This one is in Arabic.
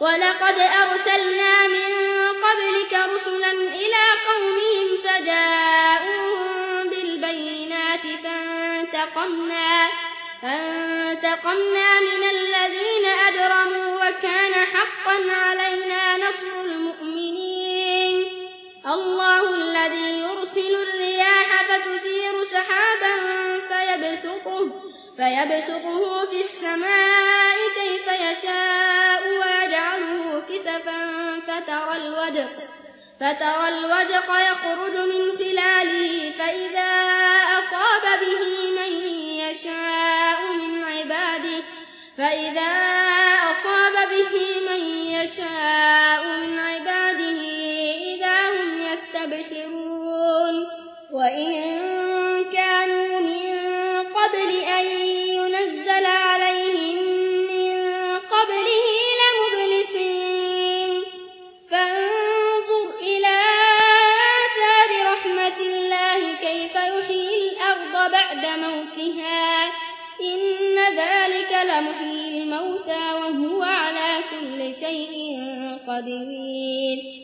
ولقد أرسلنا من قبلك رسلا إلى قومهم فجاءوهم بالبينات فانتقمنا, فانتقمنا من الذين أجرموا وكان حقا علينا نصر المؤمنين. الله الذي يرسل الرياح فتثير سحابا فيبسطه, فيبسطه في السماء الودق. فترى الودق يخرج من خلاله فإذا أصاب به من يشاء من عباده. فإذا أصاب به من يشاء موتها إن ذلك لمحيي الموتى وهو على كل شيء قدير.